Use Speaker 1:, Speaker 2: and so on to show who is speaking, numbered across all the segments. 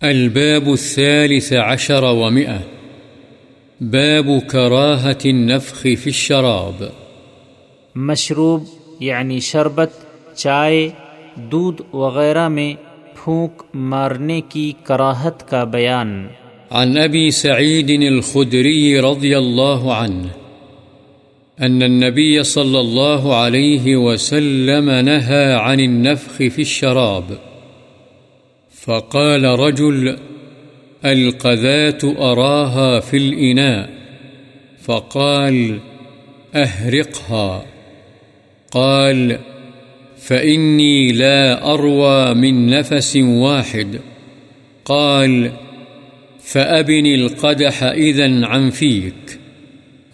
Speaker 1: الباب الثالث عشر ومئة. باب كراهة النفخ في الشراب.
Speaker 2: مشروب یعنی شربت چائے دودھ وغیرہ میں پھونک مارنے کی کراہت کا بیان۔
Speaker 1: عن أبي سعيد الخدري رضي الله عنه أن النبي صلى الله عليه وسلم نهى عن النفخ في الشراب. فقال رجل، القذات أراها في الإناء. فقال، أهرقها. قال، فإني لا أروى من نفس واحد. قال، فأبن القدح إذن عن فيك.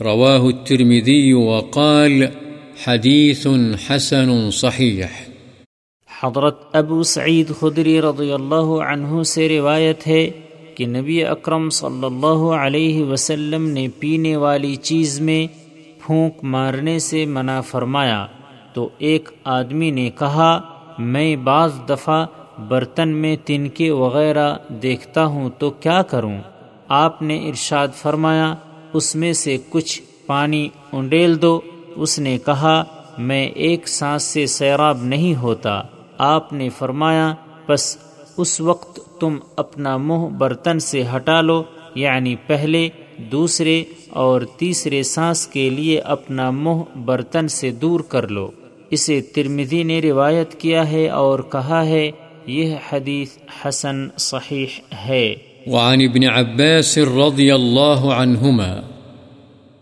Speaker 1: رواه الترمذي وقال، حديث حسن صحيح.
Speaker 2: حضرت ابو سعید خدری رضی اللہ عنہ سے روایت ہے کہ نبی اکرم صلی اللہ علیہ وسلم نے پینے والی چیز میں پھونک مارنے سے منع فرمایا۔ تو ایک آدمی نے کہا، میں بعض دفعہ برتن میں تنکے وغیرہ دیکھتا ہوں، تو کیا کروں؟ آپ نے ارشاد فرمایا، اس میں سے کچھ پانی انڈیل دو۔ اس نے کہا، میں ایک سانس سے سیراب نہیں ہوتا۔ آپ نے فرمایا بس اس وقت تم اپنا منہ برتن سے ہٹا لو یعنی پہلے، دوسرے اور تیسرے سانس کے لیے اپنا منہ برتن سے دور کر لو۔ اسے ترمدی نے روایت کیا ہے اور کہا ہے، یہ حدیث حسن صحیح ہے۔
Speaker 1: وعن ابن عباس رضی اللہ عنہما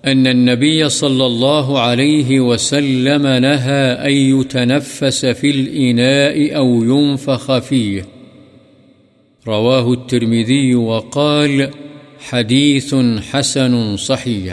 Speaker 1: أن النبي صلى الله عليه وسلم نهى أن يتنفس في الإناء أو ينفخ فيه. رواه الترمذي وقال حديث حسن صحيح.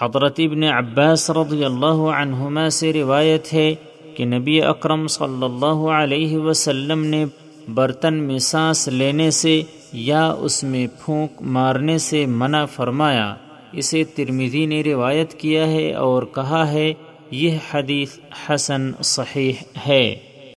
Speaker 2: حضرت ابن عباس رضی اللہ عنہما سے روایت ہے کہ نبی اکرم صلی اللہ علیہ وسلم نے برتن میں سانس لینے سے یا اس میں پھونک مارنے سے منع فرمایا۔ اسے ترمیزی نے روایت کیا ہے اور کہا ہے یہ حدیث حسن صحیح ہے۔